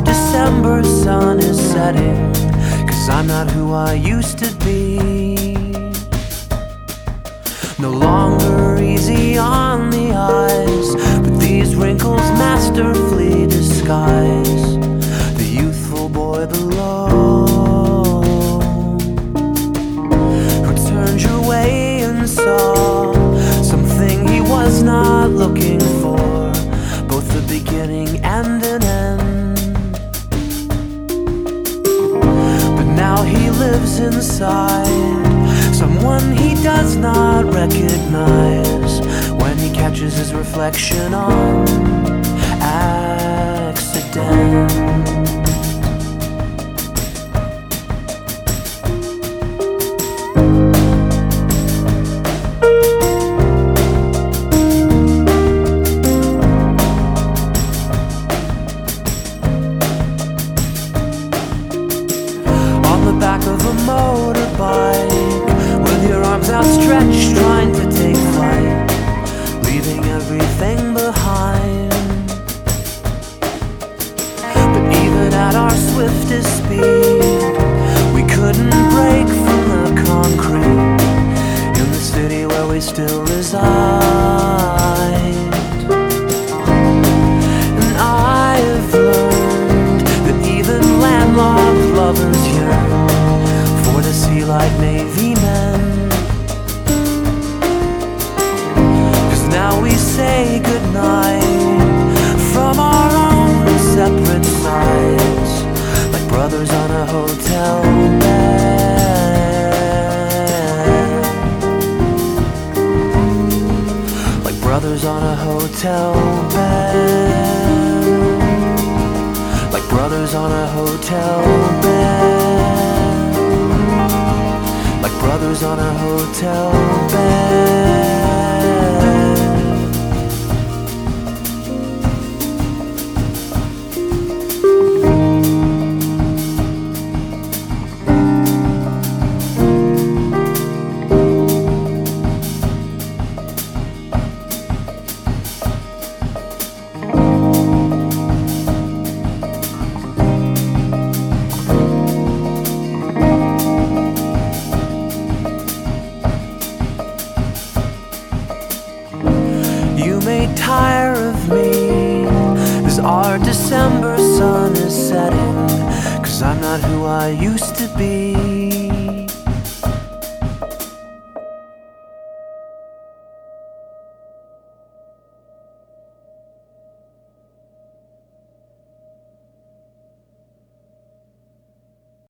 December sun is setting. Cause I'm not who I used to be. No longer easy on the eyes, but these wrinkles masterfully inside. Someone he does not recognize when he catches his reflection on swiftest speed. We couldn't break from the concrete in the city where we still reside. And I have learned that even landlocked lovers yearn for to see like Navy men. Cause now we say goodnight brothers on a hotel bed. Like brothers on a hotel bed. Like brothers on a hotel bed. Our December sun is setting. Cause I'm not who I used to be.